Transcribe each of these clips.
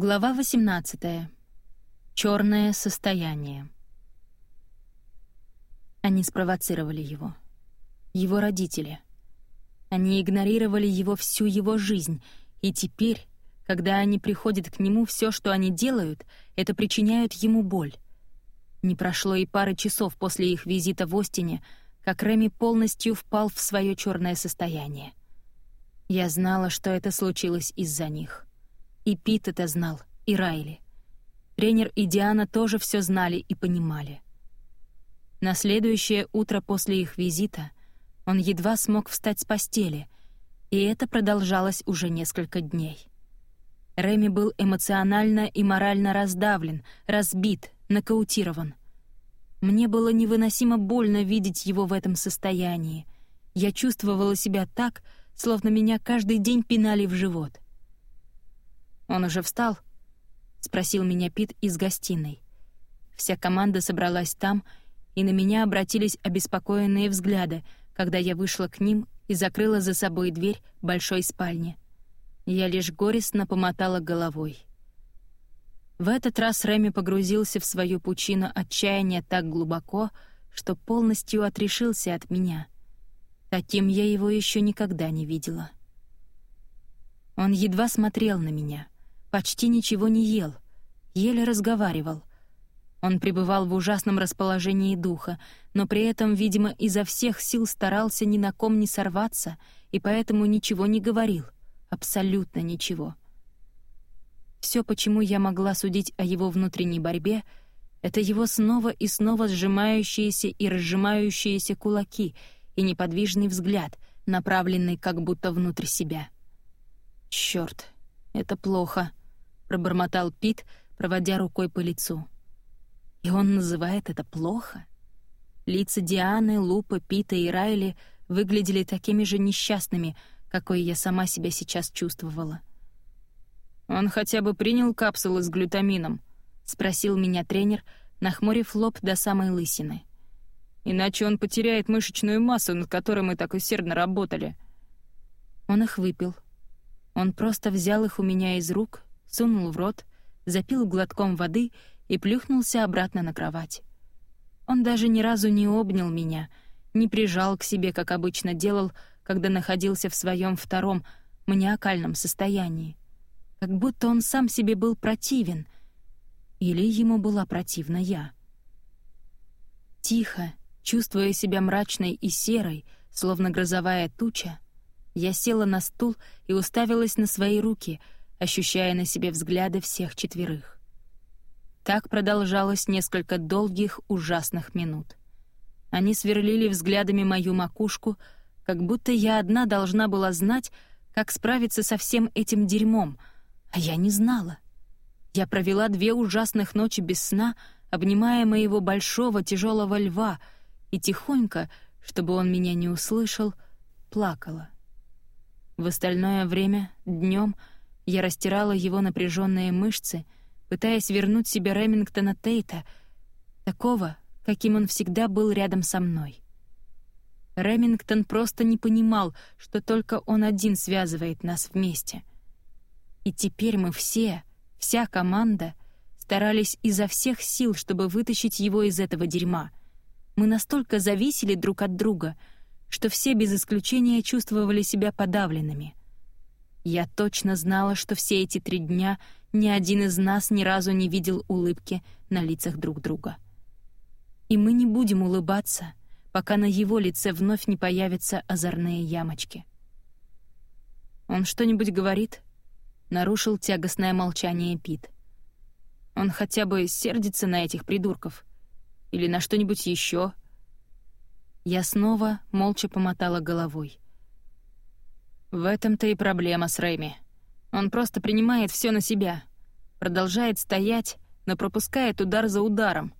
Глава 18. Черное состояние. Они спровоцировали его. Его родители. Они игнорировали его всю его жизнь, и теперь, когда они приходят к нему, все, что они делают, это причиняют ему боль. Не прошло и пары часов после их визита в Остине, как Реми полностью впал в свое черное состояние. Я знала, что это случилось из-за них. И Пит это знал, и Райли. Тренер и Диана тоже все знали и понимали. На следующее утро после их визита он едва смог встать с постели, и это продолжалось уже несколько дней. Реми был эмоционально и морально раздавлен, разбит, нокаутирован. Мне было невыносимо больно видеть его в этом состоянии. Я чувствовала себя так, словно меня каждый день пинали в живот — «Он уже встал?» — спросил меня Пит из гостиной. Вся команда собралась там, и на меня обратились обеспокоенные взгляды, когда я вышла к ним и закрыла за собой дверь большой спальни. Я лишь горестно помотала головой. В этот раз Рэми погрузился в свою пучину отчаяния так глубоко, что полностью отрешился от меня. Таким я его еще никогда не видела. Он едва смотрел на меня — почти ничего не ел, еле разговаривал. Он пребывал в ужасном расположении духа, но при этом, видимо, изо всех сил старался ни на ком не сорваться и поэтому ничего не говорил, абсолютно ничего. Все, почему я могла судить о его внутренней борьбе, это его снова и снова сжимающиеся и разжимающиеся кулаки и неподвижный взгляд, направленный как будто внутрь себя. Чёрт, это плохо пробормотал Пит, проводя рукой по лицу. И он называет это плохо? Лица Дианы, Лупа, Пита и Райли выглядели такими же несчастными, какой я сама себя сейчас чувствовала. «Он хотя бы принял капсулы с глютамином?» — спросил меня тренер, нахмурив лоб до самой лысины. «Иначе он потеряет мышечную массу, над которой мы так усердно работали». Он их выпил. Он просто взял их у меня из рук сунул в рот, запил глотком воды и плюхнулся обратно на кровать. Он даже ни разу не обнял меня, не прижал к себе, как обычно делал, когда находился в своем втором маниакальном состоянии. Как будто он сам себе был противен. Или ему была противна я. Тихо, чувствуя себя мрачной и серой, словно грозовая туча, я села на стул и уставилась на свои руки — ощущая на себе взгляды всех четверых. Так продолжалось несколько долгих, ужасных минут. Они сверлили взглядами мою макушку, как будто я одна должна была знать, как справиться со всем этим дерьмом, а я не знала. Я провела две ужасных ночи без сна, обнимая моего большого тяжелого льва, и тихонько, чтобы он меня не услышал, плакала. В остальное время, днем, я растирала его напряженные мышцы, пытаясь вернуть себе Ремингтона Тейта, такого, каким он всегда был рядом со мной. Ремингтон просто не понимал, что только он один связывает нас вместе. И теперь мы все, вся команда, старались изо всех сил, чтобы вытащить его из этого дерьма. Мы настолько зависели друг от друга, что все без исключения чувствовали себя подавленными. Я точно знала, что все эти три дня ни один из нас ни разу не видел улыбки на лицах друг друга. И мы не будем улыбаться, пока на его лице вновь не появятся озорные ямочки. «Он что-нибудь говорит?» — нарушил тягостное молчание Пит. «Он хотя бы сердится на этих придурков? Или на что-нибудь еще?» Я снова молча помотала головой — в этом-то и проблема с Рэйми. Он просто принимает все на себя. Продолжает стоять, но пропускает удар за ударом.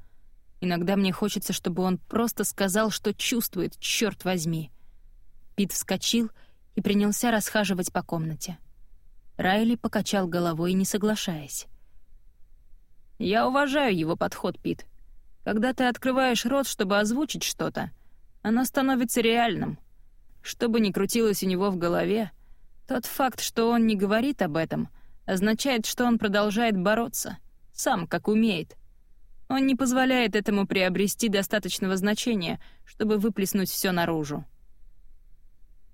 Иногда мне хочется, чтобы он просто сказал, что чувствует, черт возьми. Пит вскочил и принялся расхаживать по комнате. Райли покачал головой, не соглашаясь. «Я уважаю его подход, Пит. Когда ты открываешь рот, чтобы озвучить что-то, оно становится реальным. Что бы ни крутилось у него в голове, тот факт, что он не говорит об этом, означает, что он продолжает бороться, сам как умеет. Он не позволяет этому приобрести достаточного значения, чтобы выплеснуть все наружу.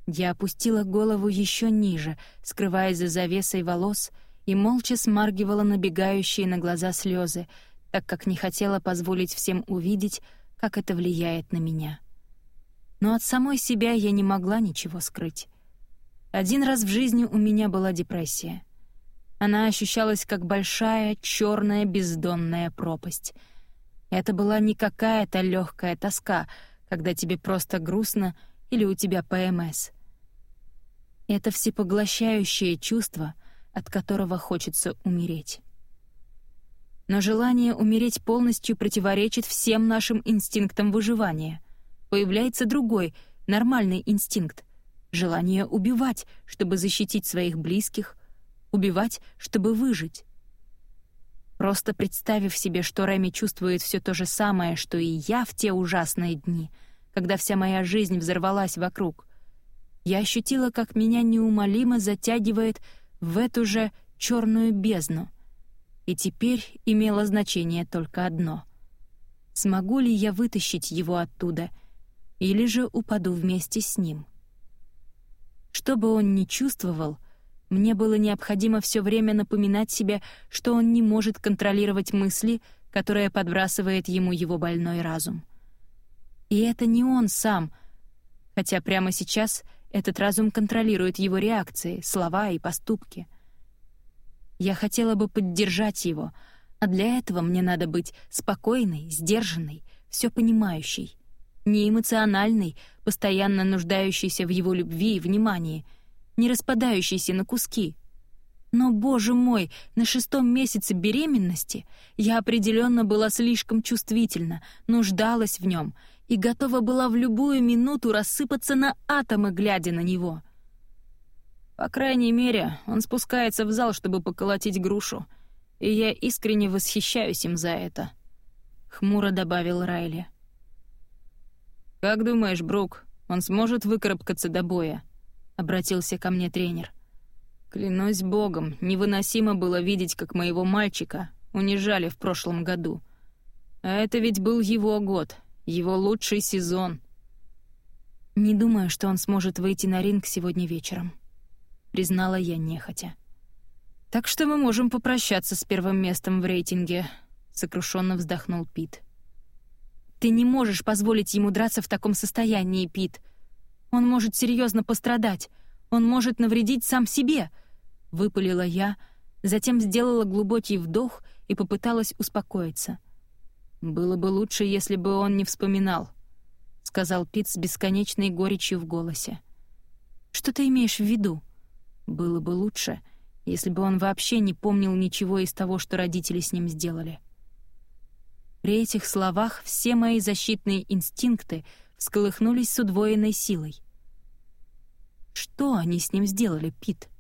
Я опустила голову еще ниже, скрываясь за завесой волос, и молча смаргивала набегающие на глаза слезы, так как не хотела позволить всем увидеть, как это влияет на меня. Но от самой себя я не могла ничего скрыть. Один раз в жизни у меня была депрессия. Она ощущалась как большая черная бездонная пропасть. Это была не какая-то легкая тоска, когда тебе просто грустно или у тебя ПМС. Это всепоглощающее чувство, от которого хочется умереть. Но желание умереть полностью противоречит всем нашим инстинктам выживания. Появляется другой, нормальный инстинкт — желание убивать, чтобы защитить своих близких, убивать, чтобы выжить. Просто представив себе, что Рэми чувствует все то же самое, что и я в те ужасные дни, когда вся моя жизнь взорвалась вокруг, я ощутила, как меня неумолимо затягивает в эту же черную бездну. И теперь имело значение только одно. Смогу ли я вытащить его оттуда, или же упаду вместе с ним? Что бы он ни чувствовал, мне было необходимо все время напоминать себе, что он не может контролировать мысли, которые подбрасывает ему его больной разум. И это не он сам, хотя прямо сейчас этот разум контролирует его реакции, слова и поступки. Я хотела бы поддержать его, а для этого мне надо быть спокойной, сдержанной, все понимающей, не эмоциональной, постоянно нуждающейся в его любви и внимании, не распадающейся на куски. Но, боже мой, на шестом месяце беременности я определенно была слишком чувствительна, нуждалась в нем — и готова была в любую минуту рассыпаться на атомы, глядя на него. По крайней мере, он спускается в зал, чтобы поколотить грушу, и я искренне восхищаюсь им за это», — хмуро добавил Райли. «Как думаешь, Брук, он сможет выкарабкаться до боя?» — обратился ко мне тренер. «Клянусь богом, невыносимо было видеть, как моего мальчика унижали в прошлом году. А это ведь был его год, его лучший сезон. Не думаю, что он сможет выйти на ринг сегодня вечером, признала я нехотя. Так что мы можем попрощаться с первым местом в рейтинге, сокрушенно вздохнул Пит. Ты не можешь позволить ему драться в таком состоянии, Пит. Он может серьезно пострадать. Он может навредить сам себе, выпалила я, затем сделала глубокий вдох и попыталась успокоиться. «Было бы лучше, если бы он не вспоминал», — сказал Пит с бесконечной горечью в голосе. «Что ты имеешь в виду?» «Было бы лучше, если бы он вообще не помнил ничего из того, что родители с ним сделали». При этих словах все мои защитные инстинкты всколыхнулись с удвоенной силой. «Что они с ним сделали, Пит?»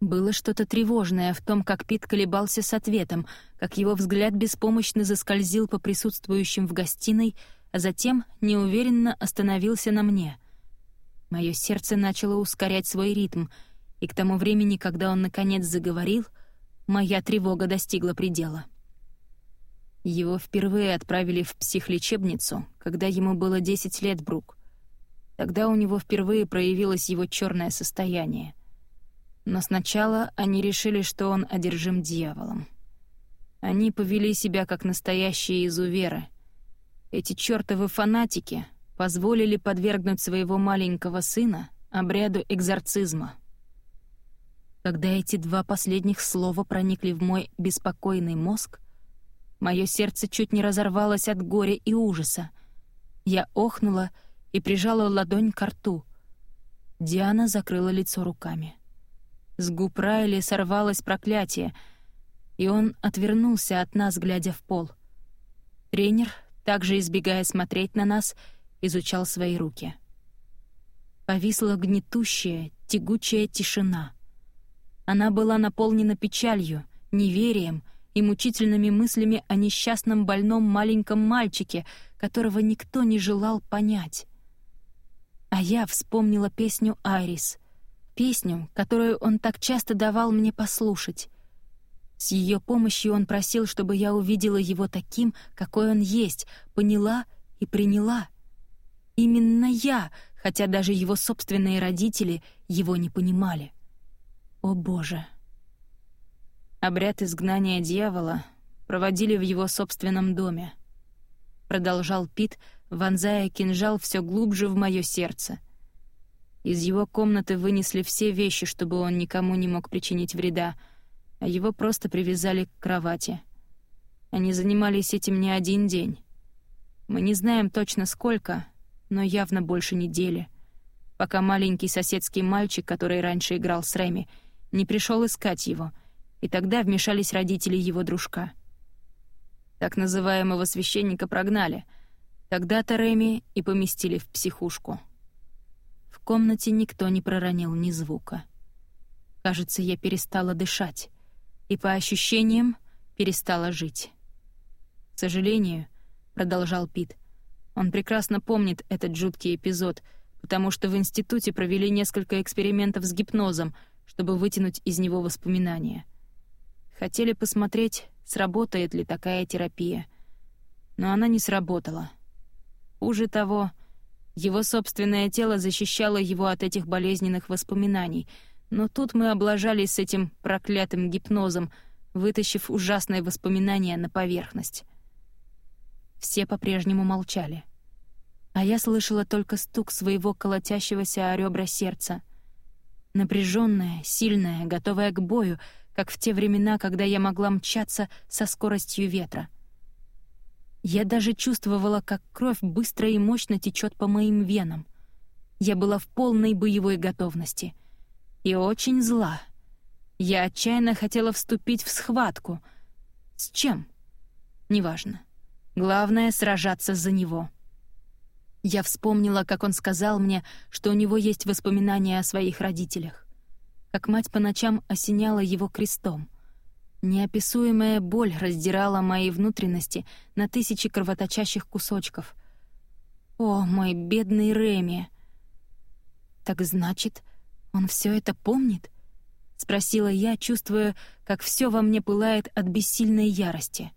Было что-то тревожное в том, как Пит колебался с ответом, как его взгляд беспомощно заскользил по присутствующим в гостиной, а затем неуверенно остановился на мне. Мое сердце начало ускорять свой ритм, и к тому времени, когда он наконец заговорил, моя тревога достигла предела. Его впервые отправили в психлечебницу, когда ему было 10 лет, Брук. Тогда у него впервые проявилось его черное состояние — но сначала они решили, что он одержим дьяволом. Они повели себя как настоящие изуверы. Эти чёртовы фанатики позволили подвергнуть своего маленького сына обряду экзорцизма. Когда эти два последних слова проникли в мой беспокойный мозг, мое сердце чуть не разорвалось от горя и ужаса. Я охнула и прижала ладонь к рту. Диана закрыла лицо руками. С губ Райли сорвалось проклятие, и он отвернулся от нас, глядя в пол. Тренер, также избегая смотреть на нас, изучал свои руки. Повисла гнетущая, тягучая тишина. Она была наполнена печалью, неверием и мучительными мыслями о несчастном больном маленьком мальчике, которого никто не желал понять. А я вспомнила песню «Айрис», песню, которую он так часто давал мне послушать. С ее помощью он просил, чтобы я увидела его таким, какой он есть, поняла и приняла. Именно я, хотя даже его собственные родители его не понимали. О боже! Обряд изгнания дьявола проводили в его собственном доме. Продолжал Пит, вонзая кинжал все глубже в мое сердце. Из его комнаты вынесли все вещи, чтобы он никому не мог причинить вреда, а его просто привязали к кровати. Они занимались этим не один день. Мы не знаем точно сколько, но явно больше недели, пока маленький соседский мальчик, который раньше играл с Рэми, не пришел искать его — и тогда вмешались родители его дружка. Так называемого священника прогнали. Тогда-то Реми и поместили в психушку. В комнате никто не проронил ни звука. Кажется, я перестала дышать и, по ощущениям, перестала жить. «К сожалению», — продолжал Пит, — «он прекрасно помнит этот жуткий эпизод, потому что в институте провели несколько экспериментов с гипнозом, чтобы вытянуть из него воспоминания. Хотели посмотреть, сработает ли такая терапия. Но она не сработала. Хуже того, его собственное тело защищало его от этих болезненных воспоминаний, но тут мы облажались с этим проклятым гипнозом, вытащив ужасные воспоминания на поверхность. Все по-прежнему молчали. А я слышала только стук своего колотящегося о ребра сердца. Напряженная, сильная, готовая к бою — как в те времена, когда я могла мчаться со скоростью ветра. Я даже чувствовала, как кровь быстро и мощно течет по моим венам. Я была в полной боевой готовности. И очень зла. Я отчаянно хотела вступить в схватку. С чем? Неважно. Главное — сражаться за него. Я вспомнила, как он сказал мне, что у него есть воспоминания о своих родителях как мать по ночам осеняла его крестом. Неописуемая боль раздирала мои внутренности на тысячи кровоточащих кусочков. О, мой бедный Реми! Так значит, он все это помнит? спросила я, чувствуя, как все во мне пылает от бессильной ярости.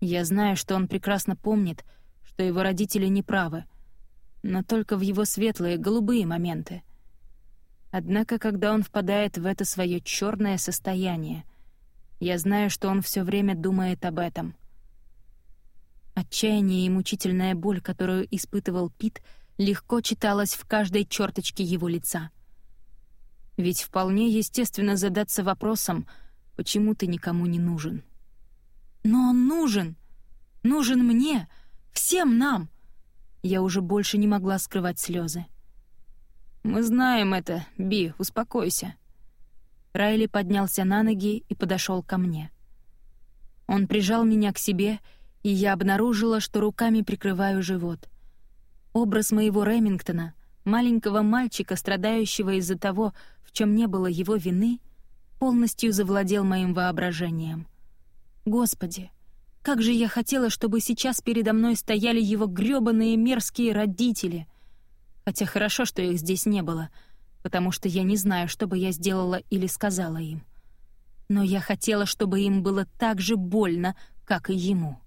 Я знаю, что он прекрасно помнит, что его родители неправы, но только в его светлые голубые моменты — Однако, когда он впадает в это свое черное состояние, я знаю, что он все время думает об этом. Отчаяние и мучительная боль, которую испытывал Пит, легко читалась в каждой черточке его лица. Ведь вполне естественно задаться вопросом, почему ты никому не нужен. Но он нужен! Нужен мне! Всем нам! Я уже больше не могла скрывать слезы. «Мы знаем это, Би, успокойся». Райли поднялся на ноги и подошел ко мне. Он прижал меня к себе, и я обнаружила, что руками прикрываю живот. Образ моего Ремингтона, маленького мальчика, страдающего из-за того, в чем не было его вины, полностью завладел моим воображением. Господи, как же я хотела, чтобы сейчас передо мной стояли его грёбаные мерзкие родители — Хотя хорошо, что их здесь не было, потому что я не знаю, что бы я сделала или сказала им. Но я хотела, чтобы им было так же больно, как и ему.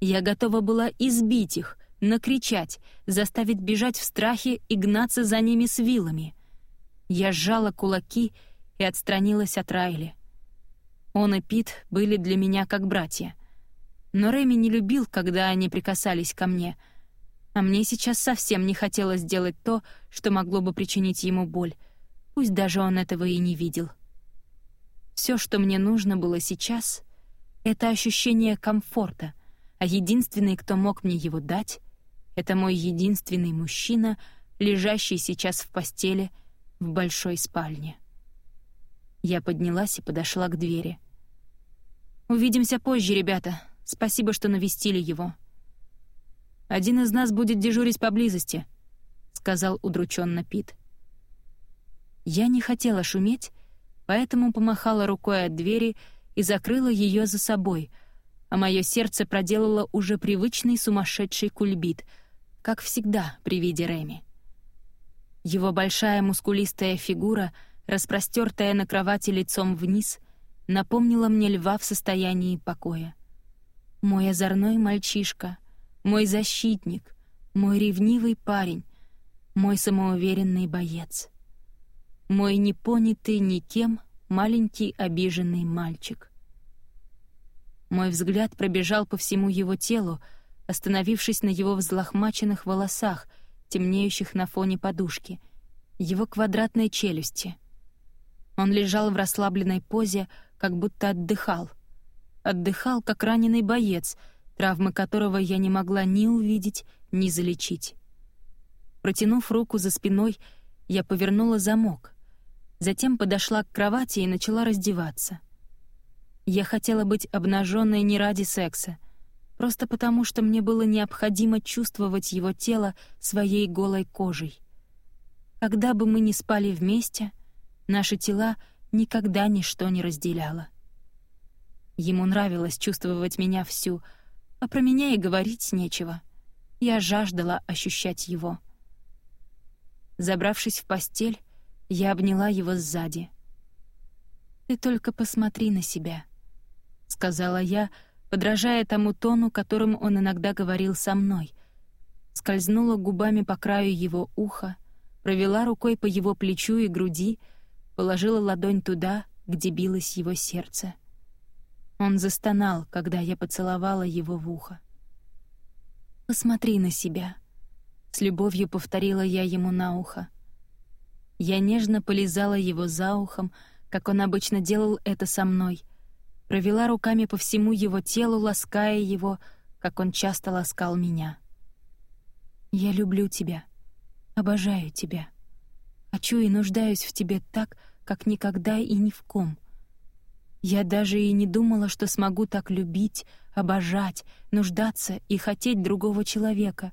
Я готова была избить их, накричать, заставить бежать в страхе и гнаться за ними с вилами. Я сжала кулаки и отстранилась от Райли. Он и Пит были для меня как братья. Но Рэми не любил, когда они прикасались ко мне — а мне сейчас совсем не хотелось сделать то, что могло бы причинить ему боль, пусть даже он этого и не видел. Все, что мне нужно было сейчас, — это ощущение комфорта, а единственный, кто мог мне его дать, — это мой единственный мужчина, лежащий сейчас в постели в большой спальне. Я поднялась и подошла к двери. «Увидимся позже, ребята. Спасибо, что навестили его». Один из нас будет дежурить поблизости», — сказал удрученно Пит. Я не хотела шуметь, поэтому помахала рукой от двери и закрыла ее за собой, а мое сердце проделало уже привычный сумасшедший кульбит, как всегда при виде Реми. Его большая мускулистая фигура, распростертая на кровати лицом вниз, напомнила мне льва в состоянии покоя. Мой озорной мальчишка, мой защитник, мой ревнивый парень, мой самоуверенный боец. Мой непонятый никем маленький обиженный мальчик. Мой взгляд пробежал по всему его телу, остановившись на его взлохмаченных волосах, темнеющих на фоне подушки, его квадратной челюсти. Он лежал в расслабленной позе, как будто отдыхал. Отдыхал, как раненый боец, травмы которого я не могла ни увидеть, ни залечить. Протянув руку за спиной, я повернула замок. Затем подошла к кровати и начала раздеваться. Я хотела быть обнаженной не ради секса, просто потому что мне было необходимо чувствовать его тело своей голой кожей. Когда бы мы ни спали вместе, наши тела никогда ничто не разделяло. Ему нравилось чувствовать меня всю, а про меня и говорить нечего. Я жаждала ощущать его. Забравшись в постель, я обняла его сзади. «Ты только посмотри на себя», — сказала я, — подражая тому тону, которым он иногда говорил со мной. Скользнула губами по краю его уха, провела рукой по его плечу и груди, положила ладонь туда, где билось его сердце. Он застонал, когда я поцеловала его в ухо. «Посмотри на себя», — с любовью повторила я ему на ухо. Я нежно полизала его за ухом, как он обычно делал это со мной, провела руками по всему его телу, лаская его, как он часто ласкал меня. «Я люблю тебя, обожаю тебя. Хочу и нуждаюсь в тебе так, как никогда и ни в ком. Я даже и не думала, что смогу так любить, обожать, нуждаться и хотеть другого человека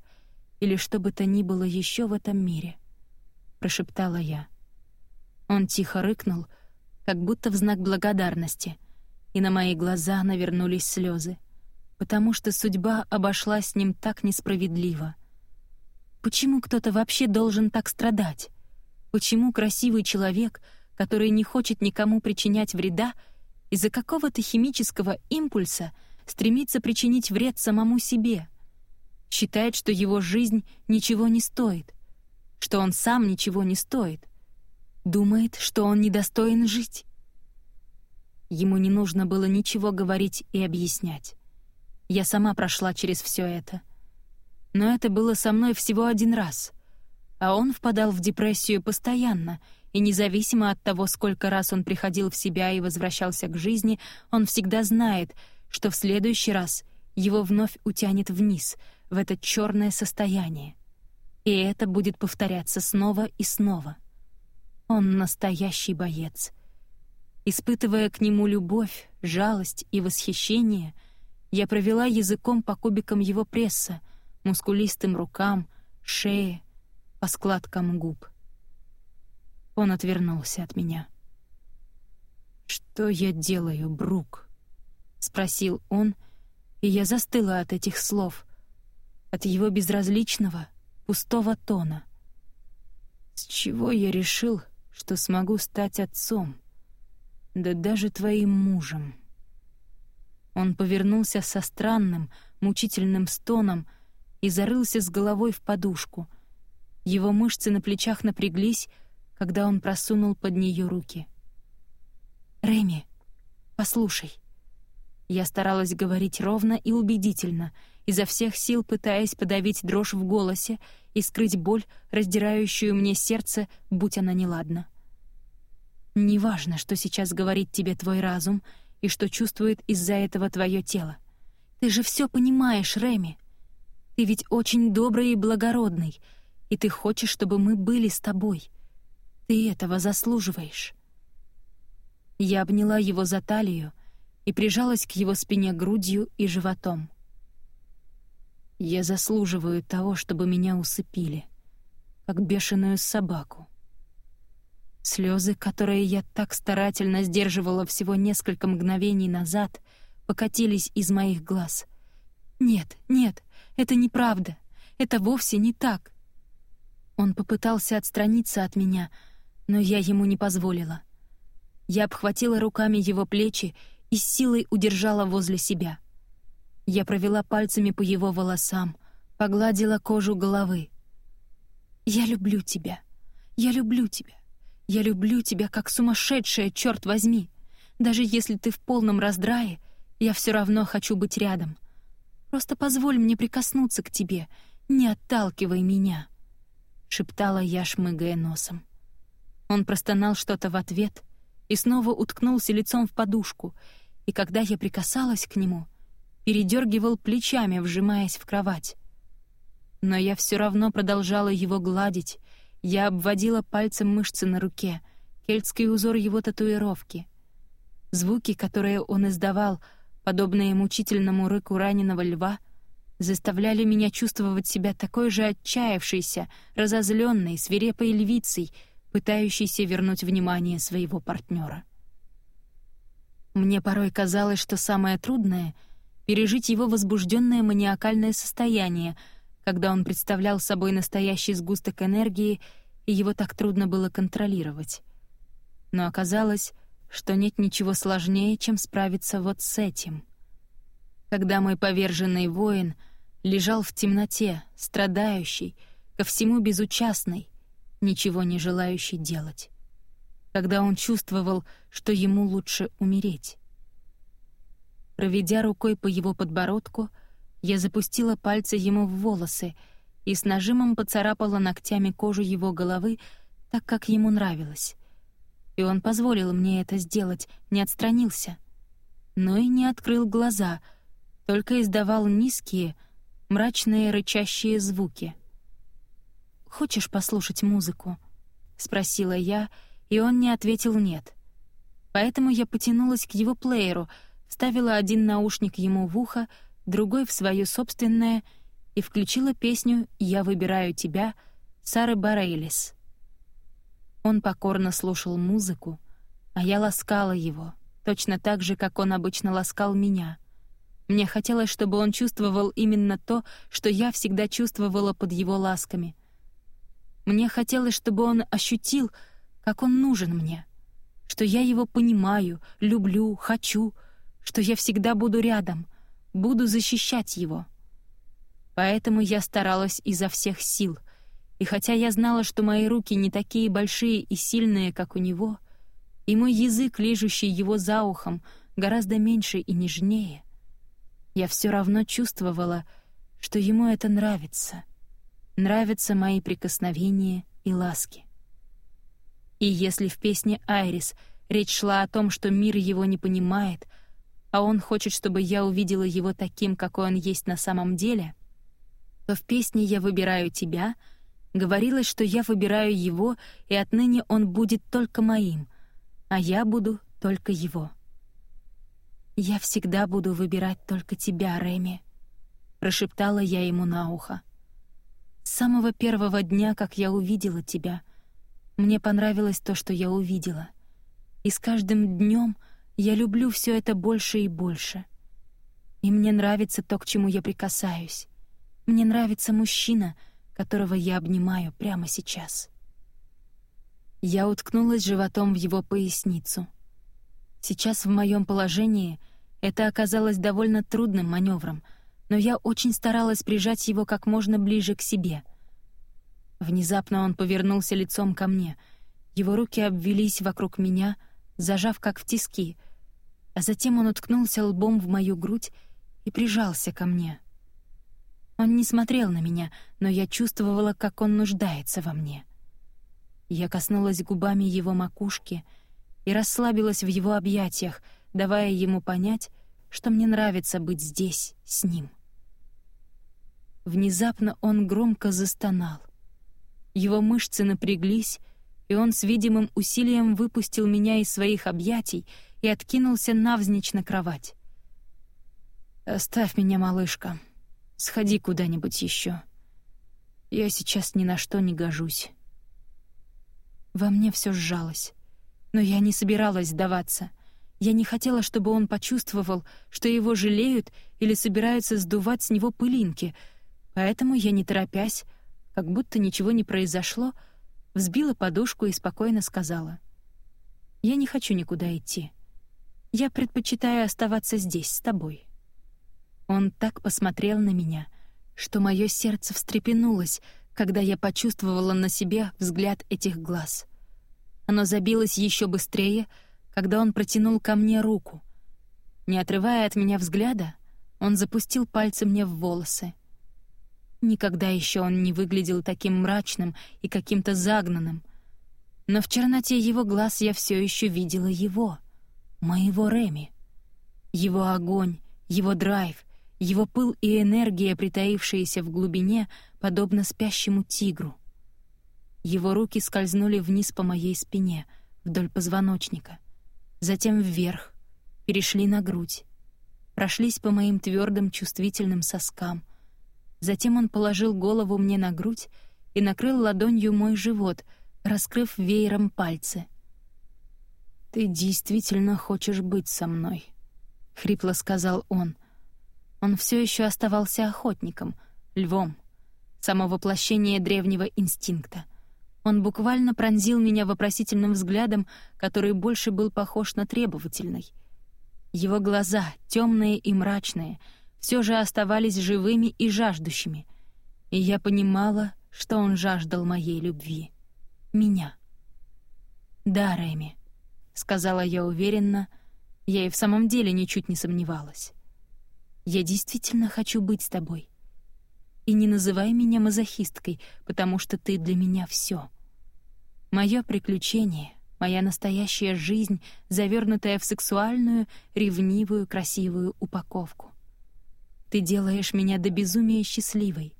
или что бы то ни было еще в этом мире», — прошептала я. Он тихо рыкнул, как будто в знак благодарности — и на мои глаза навернулись слезы, потому что судьба обошла с ним так несправедливо. Почему кто-то вообще должен так страдать? Почему красивый человек, который не хочет никому причинять вреда, из-за какого-то химического импульса стремится причинить вред самому себе? Считает, что его жизнь ничего не стоит, что он сам ничего не стоит. Думает, что он недостоин жить. Ему не нужно было ничего говорить и объяснять. Я сама прошла через все это. Но это было со мной всего один раз. А он впадал в депрессию постоянно, и независимо от того, сколько раз он приходил в себя и возвращался к жизни, он всегда знает, что в следующий раз его вновь утянет вниз, в это черное состояние. И это будет повторяться снова и снова. Он настоящий боец — Испытывая к нему любовь, жалость и восхищение, я провела языком по кубикам его пресса, мускулистым рукам, шее, по складкам губ. Он отвернулся от меня. «Что я делаю, Брук?» — спросил он, и я застыла от этих слов, от его безразличного, пустого тона. «С чего я решил, что смогу стать отцом?» да даже твоим мужем». Он повернулся со странным, мучительным стоном и зарылся с головой в подушку. Его мышцы на плечах напряглись, когда он просунул под нее руки. «Рэми, послушай». Я старалась говорить ровно и убедительно, изо всех сил пытаясь подавить дрожь в голосе и скрыть боль, раздирающую мне сердце, будь она неладна. Неважно, что сейчас говорит тебе твой разум и что чувствует из-за этого твое тело. Ты же все понимаешь, Реми. Ты ведь очень добрый и благородный, и ты хочешь, чтобы мы были с тобой. Ты этого заслуживаешь. Я обняла его за талию и прижалась к его спине грудью и животом. Я заслуживаю того, чтобы меня усыпили, как бешеную собаку. Слезы, которые я так старательно сдерживала всего несколько мгновений назад, покатились из моих глаз. «Нет, нет, это неправда. Это вовсе не так». Он попытался отстраниться от меня, но я ему не позволила. Я обхватила руками его плечи и с силой удержала возле себя. Я провела пальцами по его волосам, погладила кожу головы. «Я люблю тебя. Я люблю тебя. Я люблю тебя как сумасшедшая, черт возьми. Даже если ты в полном раздрае, я все равно хочу быть рядом. Просто позволь мне прикоснуться к тебе, не отталкивай меня», — шептала я, шмыгая носом. Он простонал что-то в ответ и снова уткнулся лицом в подушку, и когда я прикасалась к нему, передергивал плечами, вжимаясь в кровать. Но я все равно продолжала его гладить, я обводила пальцем мышцы на руке, кельтский узор его татуировки. Звуки, которые он издавал, подобные мучительному рыку раненого льва, заставляли меня чувствовать себя такой же отчаявшейся, разозленной, свирепой львицей, пытающейся вернуть внимание своего партнера. Мне порой казалось, что самое трудное — пережить его возбужденное маниакальное состояние, когда он представлял собой настоящий сгусток энергии, и его так трудно было контролировать. Но оказалось, что нет ничего сложнее, чем справиться вот с этим. Когда мой поверженный воин лежал в темноте, страдающий, ко всему безучастный, ничего не желающий делать когда он чувствовал, что ему лучше умереть. Проведя рукой по его подбородку, я запустила пальцы ему в волосы и с нажимом поцарапала ногтями кожу его головы, так как ему нравилось. И он позволил мне это сделать, не отстранился. Но и не открыл глаза, только издавал низкие, мрачные рычащие звуки. «Хочешь послушать музыку?» — спросила я, — и он не ответил «нет». Поэтому я потянулась к его плееру, вставила один наушник ему в ухо, другой в свое собственное и включила песню «Я выбираю тебя» Сары Барейлис. Он покорно слушал музыку, а я ласкала его, точно так же, как он обычно ласкал меня. Мне хотелось, чтобы он чувствовал именно то, что я всегда чувствовала под его ласками. Мне хотелось, чтобы он ощутил, как он нужен мне, что я его понимаю, люблю, хочу, что я всегда буду рядом, буду защищать его. Поэтому я старалась изо всех сил, и хотя я знала, что мои руки не такие большие и сильные, как у него, и мой язык, лижущий его за ухом, гораздо меньше и нежнее, я все равно чувствовала, что ему это нравится. Нравятся мои прикосновения и ласки. И если в песне «Айрис» речь шла о том, что мир его не понимает, а он хочет, чтобы я увидела его таким, какой он есть на самом деле, то в песне «Я выбираю тебя» говорилось, что я выбираю его, и отныне он будет только моим, а я буду только его. «Я всегда буду выбирать только тебя, Реми», — прошептала я ему на ухо. «С самого первого дня, как я увидела тебя — мне понравилось то, что я увидела. И с каждым днем я люблю все это больше и больше. И мне нравится то, к чему я прикасаюсь. Мне нравится мужчина, которого я обнимаю прямо сейчас. Я уткнулась животом в его поясницу. Сейчас в моем положении это оказалось довольно трудным маневром, но я очень старалась прижать его как можно ближе к себе — Внезапно он повернулся лицом ко мне. Его руки обвелись вокруг меня, зажав как в тиски, а затем он уткнулся лбом в мою грудь и прижался ко мне. Он не смотрел на меня, но я чувствовала, как он нуждается во мне. Я коснулась губами его макушки и расслабилась в его объятиях, давая ему понять, что мне нравится быть здесь, с ним. Внезапно он громко застонал — его мышцы напряглись, и он с видимым усилием выпустил меня из своих объятий и откинулся навзничь на кровать. «Оставь меня, малышка. Сходи куда-нибудь еще. Я сейчас ни на что не гожусь». Во мне все сжалось, но я не собиралась сдаваться. Я не хотела, чтобы он почувствовал, что его жалеют или собираются сдувать с него пылинки, поэтому я, не торопясь, как будто ничего не произошло, взбила подушку и спокойно сказала. «Я не хочу никуда идти. Я предпочитаю оставаться здесь, с тобой». Он так посмотрел на меня, что мое сердце встрепенулось, когда я почувствовала на себе взгляд этих глаз. Оно забилось еще быстрее, когда он протянул ко мне руку. Не отрывая от меня взгляда, он запустил пальцы мне в волосы. Никогда еще он не выглядел таким мрачным и каким-то загнанным. Но в черноте его глаз я все еще видела его, моего Реми. Его огонь, его драйв, его пыл и энергия, притаившиеся в глубине, подобно спящему тигру. Его руки скользнули вниз по моей спине, вдоль позвоночника, затем вверх, перешли на грудь, прошлись по моим твердым чувствительным соскам. Затем он положил голову мне на грудь и накрыл ладонью мой живот, раскрыв веером пальцы. «Ты действительно хочешь быть со мной», — хрипло сказал он. Он все еще оставался охотником, львом, самовоплощение древнего инстинкта. Он буквально пронзил меня вопросительным взглядом, который больше был похож на требовательный — его глаза, темные и мрачные, все же оставались живыми и жаждущими. И я понимала, что он жаждал моей любви. Меня. «Да, Рэми», — сказала я уверенно, я и в самом деле ничуть не сомневалась. «Я действительно хочу быть с тобой. И не называй меня мазохисткой, потому что ты для меня все. Мое приключение, моя настоящая жизнь, завернутая в сексуальную, ревнивую, красивую упаковку. Ты делаешь меня до безумия счастливой.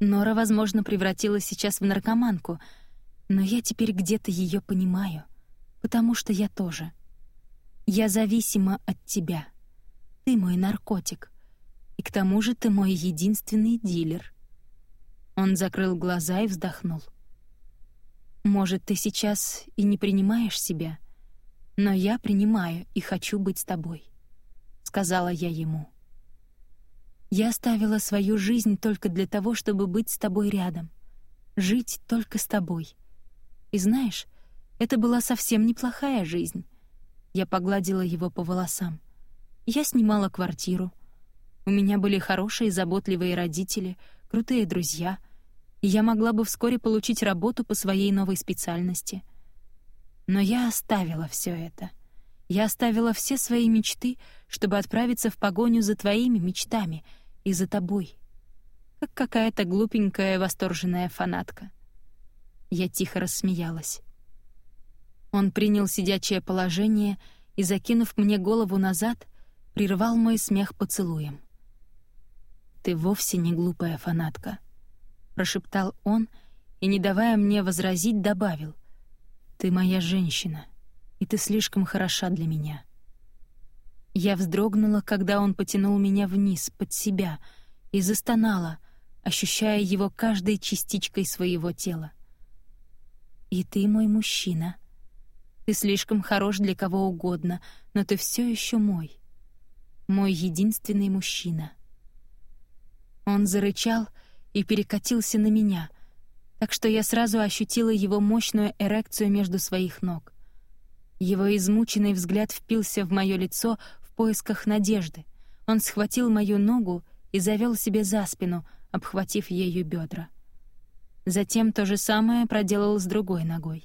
Нора, возможно, превратилась сейчас в наркоманку, но я теперь где-то ее понимаю, потому что я тоже. Я зависима от тебя. Ты мой наркотик. И к тому же ты мой единственный дилер. Он закрыл глаза и вздохнул. — может, ты сейчас и не принимаешь себя, но я принимаю и хочу быть с тобой», — сказала я ему. «Я оставила свою жизнь только для того, чтобы быть с тобой рядом, жить только с тобой. И знаешь, это была совсем неплохая жизнь». Я погладила его по волосам. Я снимала квартиру. У меня были хорошие, заботливые родители, крутые друзья — и я могла бы вскоре получить работу по своей новой специальности. Но я оставила все это. Я оставила все свои мечты, чтобы отправиться в погоню за твоими мечтами и за тобой. Как какая-то глупенькая восторженная фанатка. Я тихо рассмеялась. Он принял сидячее положение и, закинув мне голову назад, прервал мой смех поцелуем. «Ты вовсе не глупая фанатка», прошептал он и, не давая мне возразить, добавил. «Ты моя женщина, и ты слишком хороша для меня». Я вздрогнула, когда он потянул меня вниз, под себя, и застонала, ощущая его каждой частичкой своего тела. «И ты мой мужчина. Ты слишком хорош для кого угодно, но ты все еще мой. Мой единственный мужчина». Он зарычал, и перекатился на меня, так что я сразу ощутила его мощную эрекцию между своих ног. Его измученный взгляд впился в мое лицо в поисках надежды. Он схватил мою ногу и завел себе за спину, обхватив ею бедра. Затем то же самое проделал с другой ногой.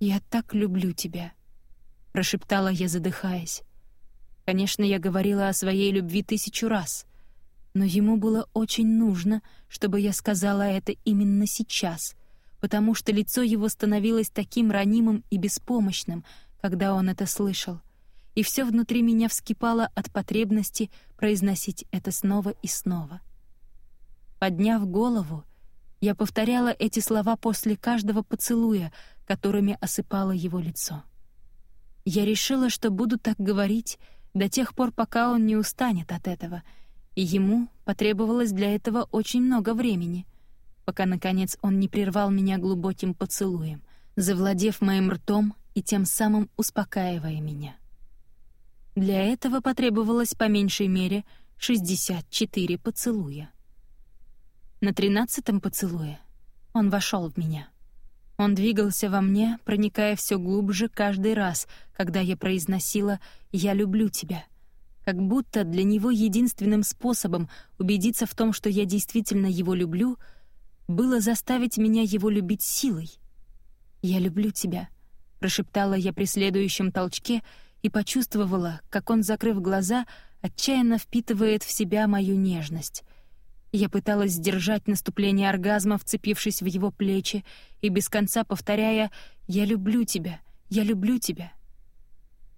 «Я так люблю тебя», — прошептала я, задыхаясь. Конечно, я говорила о своей любви тысячу раз, но ему было очень нужно, чтобы я сказала это именно сейчас, потому что лицо его становилось таким ранимым и беспомощным, когда он это слышал, и все внутри меня вскипало от потребности произносить это снова и снова. Подняв голову, я повторяла эти слова после каждого поцелуя, которыми осыпало его лицо. Я решила, что буду так говорить до тех пор, пока он не устанет от этого — и ему потребовалось для этого очень много времени, пока, наконец, он не прервал меня глубоким поцелуем, завладев моим ртом и тем самым успокаивая меня. Для этого потребовалось по меньшей мере 64 поцелуя. На тринадцатом поцелуе он вошел в меня. Он двигался во мне, проникая все глубже каждый раз, когда я произносила «Я люблю тебя», как будто для него единственным способом убедиться в том, что я действительно его люблю, было заставить меня его любить силой. «Я люблю тебя», — прошептала я при следующем толчке и почувствовала, как он, закрыв глаза, отчаянно впитывает в себя мою нежность. Я пыталась сдержать наступление оргазма, вцепившись в его плечи и без конца повторяя «Я люблю тебя, я люблю тебя».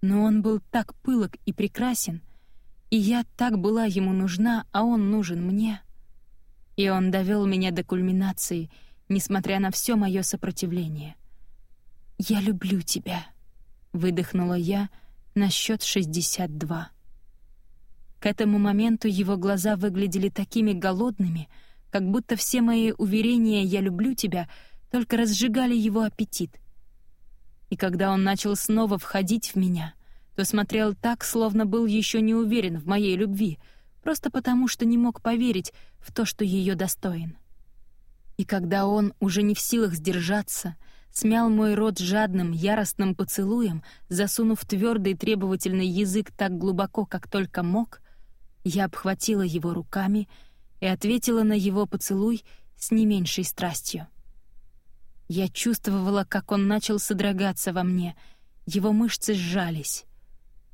Но он был так пылок и прекрасен, и я так была ему нужна, а он нужен мне. И он довел меня до кульминации, несмотря на все мое сопротивление. «Я люблю тебя», — выдохнула я на счет шестьдесят два. К этому моменту его глаза выглядели такими голодными, как будто все мои уверения «я люблю тебя» только разжигали его аппетит. И когда он начал снова входить в меня, то смотрел так, словно был еще не уверен в моей любви, просто потому что не мог поверить в то, что ее достоин. И когда он, уже не в силах сдержаться, смял мой рот жадным, яростным поцелуем, засунув твердый требовательный язык так глубоко, как только мог, я обхватила его руками и ответила на его поцелуй с не меньшей страстью. Я чувствовала, как он начал содрогаться во мне, его мышцы сжались.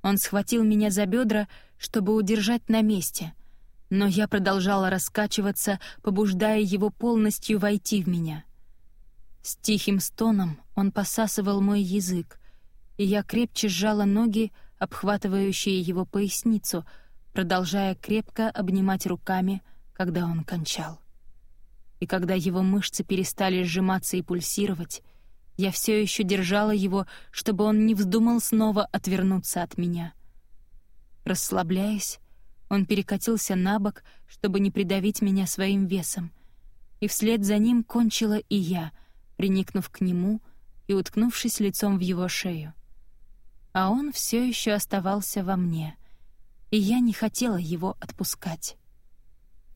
Он схватил меня за бедра, чтобы удержать на месте, но я продолжала раскачиваться, побуждая его полностью войти в меня. С тихим стоном он посасывал мой язык, и я крепче сжала ноги, обхватывающие его поясницу — продолжая крепко обнимать руками, когда он кончал. И когда его мышцы перестали сжиматься и пульсировать, я все еще держала его, чтобы он не вздумал снова отвернуться от меня. Расслабляясь, он перекатился на бок, чтобы не придавить меня своим весом, и вслед за ним кончила и я, приникнув к нему и уткнувшись лицом в его шею. А он все еще оставался во мне — и я не хотела его отпускать.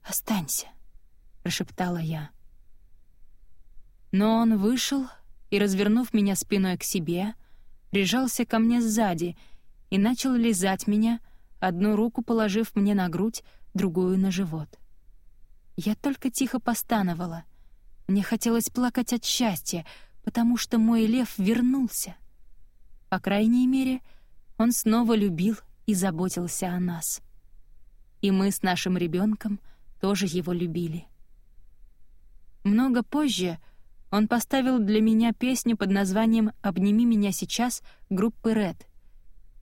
«Останься», — прошептала я. Но он вышел и, развернув меня спиной к себе, прижался ко мне сзади и начал лизать меня, одну руку положив мне на грудь, другую — на живот. Я только тихо постановала. Мне хотелось плакать от счастья, потому что мой лев вернулся. По крайней мере, он снова любил и заботился о нас. И мы с нашим ребенком тоже его любили. Много позже он поставил для меня песню под названием «Обними меня сейчас» группы Red,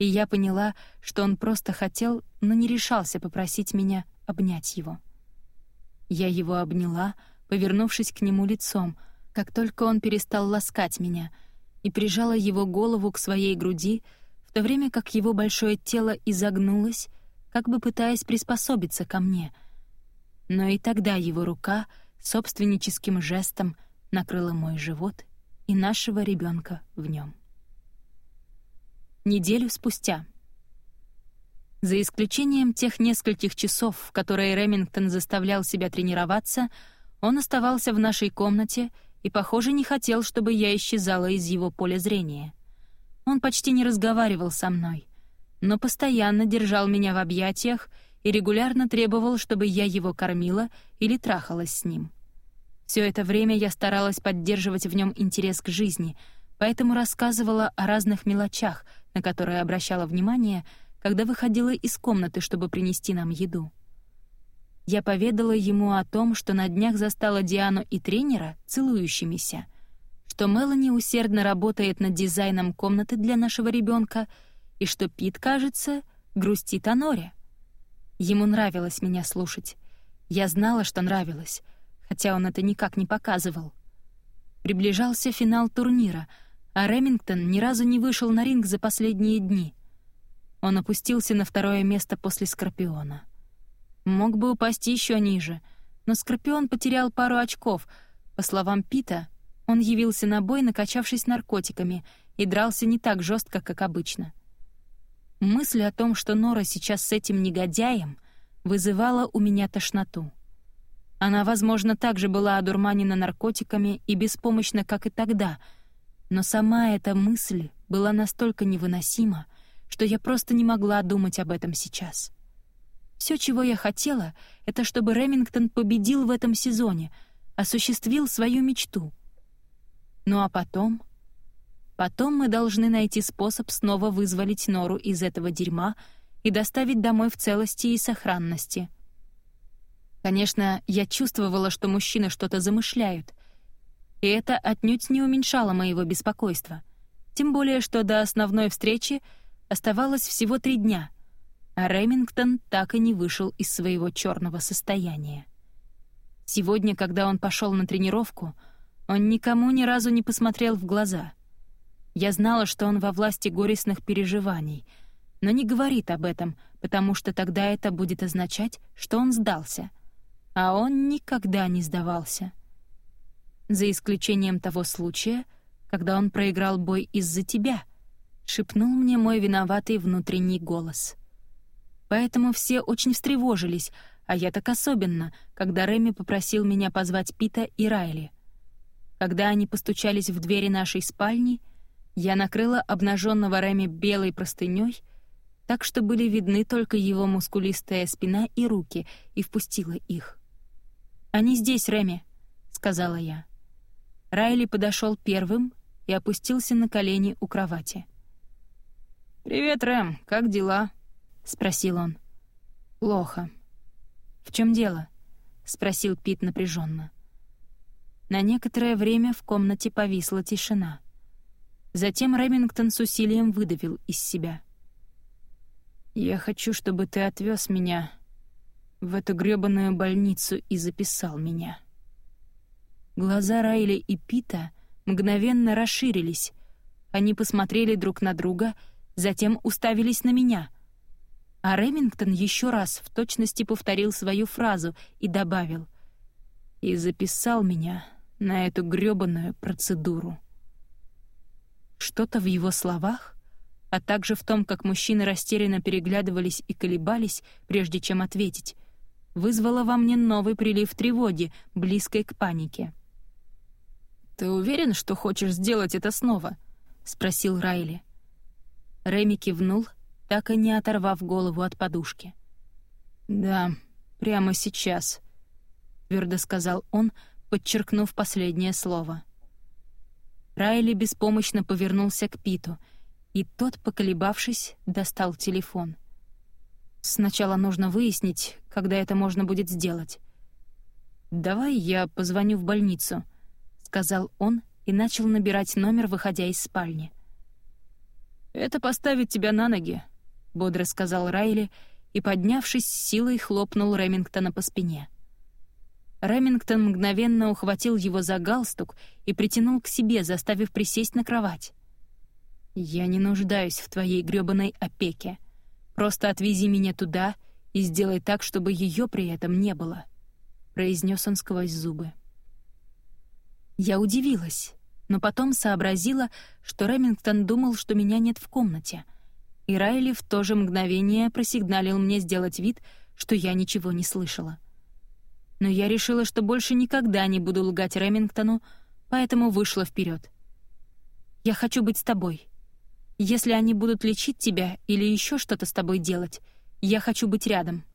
и я поняла, что он просто хотел, но не решался попросить меня обнять его. Я его обняла, повернувшись к нему лицом, как только он перестал ласкать меня, и прижала его голову к своей груди, в то время как его большое тело изогнулось, как бы пытаясь приспособиться ко мне. Но и тогда его рука собственническим жестом накрыла мой живот и нашего ребенка в нем. Неделю спустя. За исключением тех нескольких часов, в которые Ремингтон заставлял себя тренироваться, он оставался в нашей комнате и, похоже, не хотел, чтобы я исчезала из его поля зрения — он почти не разговаривал со мной, но постоянно держал меня в объятиях и регулярно требовал, чтобы я его кормила или трахалась с ним. Все это время я старалась поддерживать в нем интерес к жизни, поэтому рассказывала о разных мелочах, на которые обращала внимание, когда выходила из комнаты, чтобы принести нам еду. Я поведала ему о том, что на днях застала Диану и тренера целующимися — что Мелани усердно работает над дизайном комнаты для нашего ребенка и что Пит, кажется, грустит о Норе. Ему нравилось меня слушать. Я знала, что нравилось, хотя он это никак не показывал. Приближался финал турнира, а Ремингтон ни разу не вышел на ринг за последние дни. Он опустился на второе место после Скорпиона. Мог бы упасть еще ниже, но Скорпион потерял пару очков. По словам Пита, он явился на бой, накачавшись наркотиками, и дрался не так жестко, как обычно. Мысль о том, что Нора сейчас с этим негодяем, вызывала у меня тошноту. Она, возможно, также была одурманена наркотиками и беспомощна, как и тогда, но сама эта мысль была настолько невыносима, что я просто не могла думать об этом сейчас. Все, чего я хотела, это чтобы Ремингтон победил в этом сезоне, осуществил свою мечту. Ну а потом... Потом мы должны найти способ снова вызволить Нору из этого дерьма и доставить домой в целости и сохранности. Конечно, я чувствовала, что мужчины что-то замышляют, и это отнюдь не уменьшало моего беспокойства. Тем более, что до основной встречи оставалось всего три дня — а Ремингтон так и не вышел из своего черного состояния. Сегодня, когда он пошел на тренировку, он никому ни разу не посмотрел в глаза. Я знала, что он во власти горестных переживаний, но не говорит об этом, потому что тогда это будет означать, что он сдался. А он никогда не сдавался. За исключением того случая, когда он проиграл бой из-за тебя, шепнул мне мой виноватый внутренний голос — Поэтому все очень встревожились, а я так особенно, когда Реми попросил меня позвать Пита и Райли. Когда они постучались в двери нашей спальни, я накрыла обнаженного Реми белой простыней, так что были видны только его мускулистая спина и руки, и впустила их. «Они здесь, Реми», — сказала я. Райли подошел первым и опустился на колени у кровати. «Привет, Рэм, как дела?» — спросил он. «Плохо». «В чем дело?» — спросил Пит напряженно. На некоторое время в комнате повисла тишина. Затем Ремингтон с усилием выдавил из себя. «Я хочу, чтобы ты отвез меня в эту грёбаную больницу и записал меня». Глаза Райли и Пита мгновенно расширились. Они посмотрели друг на друга, затем уставились на меня — а Ремингтон еще раз в точности повторил свою фразу и добавил «И записал меня на эту грёбаную процедуру». Что-то в его словах, а также в том, как мужчины растерянно переглядывались и колебались, прежде чем ответить, вызвало во мне новый прилив тревоги, близкой к панике. «Ты уверен, что хочешь сделать это снова?» — спросил Райли. Рэми кивнул — так и не оторвав голову от подушки. «Да, прямо сейчас», — твердо сказал он, подчеркнув последнее слово. Райли беспомощно повернулся к Питу, и тот, поколебавшись, достал телефон. «Сначала нужно выяснить, когда это можно будет сделать». «Давай я позвоню в больницу», — сказал он и начал набирать номер, выходя из спальни. «Это поставит тебя на ноги», — бодро сказал Райли и, поднявшись, силой хлопнул Ремингтона по спине. Ремингтон мгновенно ухватил его за галстук и притянул к себе, заставив присесть на кровать. «Я не нуждаюсь в твоей грёбаной опеке. Просто отвези меня туда и сделай так, чтобы ее при этом не было», — произнес он сквозь зубы. Я удивилась, но потом сообразила, что Ремингтон думал, что меня нет в комнате — и Райли в то же мгновение просигналил мне сделать вид, что я ничего не слышала. Но я решила, что больше никогда не буду лгать Ремингтону, поэтому вышла вперед. «Я хочу быть с тобой. Если они будут лечить тебя или еще что-то с тобой делать, я хочу быть рядом».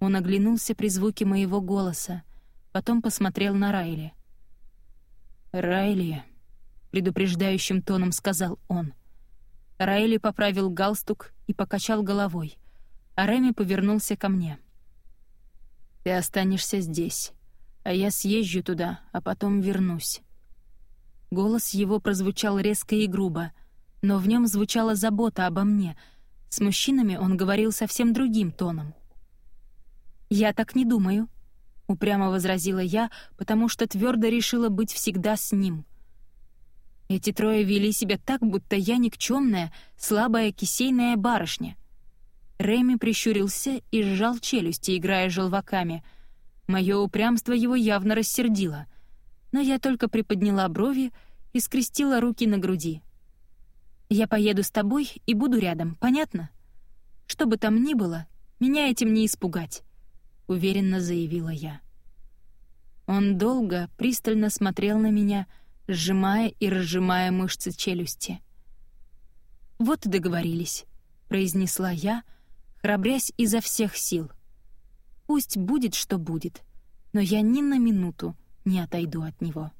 Он оглянулся при звуке моего голоса, потом посмотрел на Райли. «Райли», — предупреждающим тоном сказал он, Раэли поправил галстук и покачал головой, а Реми повернулся ко мне. «Ты останешься здесь, а я съезжу туда, а потом вернусь». Голос его прозвучал резко и грубо, но в нем звучала забота обо мне. С мужчинами он говорил совсем другим тоном. «Я так не думаю», — упрямо возразила я, потому что твердо решила быть всегда с ним — эти трое вели себя так, будто я никчемная, слабая кисейная барышня. Рэми прищурился и сжал челюсти, играя желваками. Мое упрямство его явно рассердило. Но я только приподняла брови и скрестила руки на груди. «Я поеду с тобой и буду рядом, понятно? Что бы там ни было, меня этим не испугать», — уверенно заявила я. Он долго, пристально смотрел на меня, сжимая и разжимая мышцы челюсти. «Вот и договорились», — произнесла я, храбрясь изо всех сил. «Пусть будет, что будет, но я ни на минуту не отойду от него».